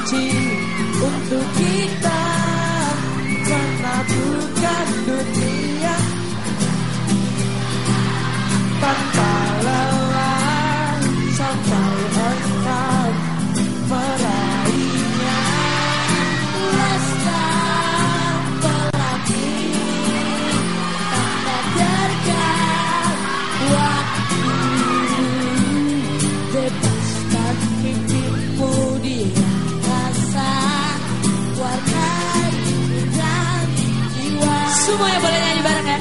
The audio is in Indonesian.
kunci untuk kita. semuanya boleh nyanyi